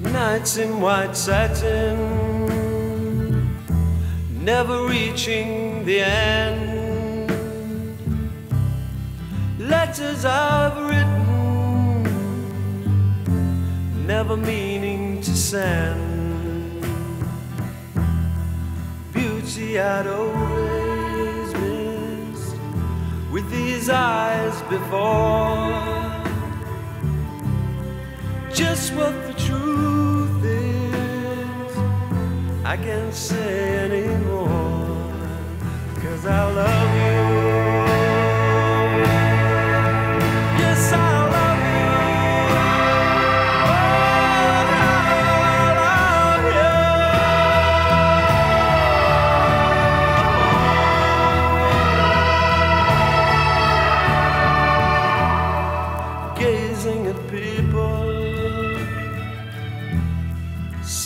Nights in white satin, never reaching the end. Letters I've written, never meaning to send. Beauty I'd always missed with these eyes before just what the truth is. I can't say anymore, cause I love you.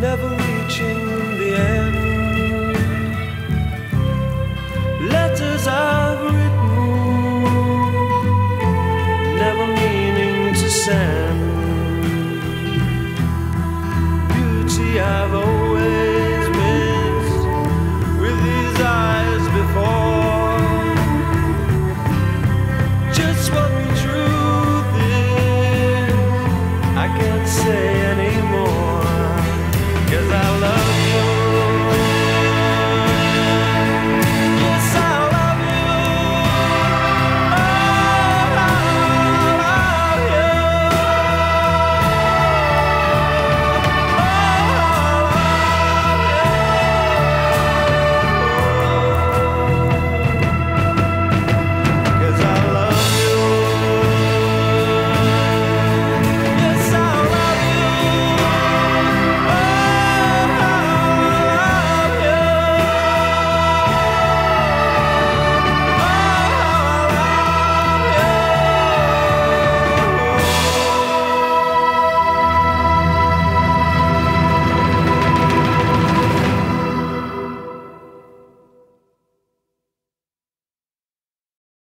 never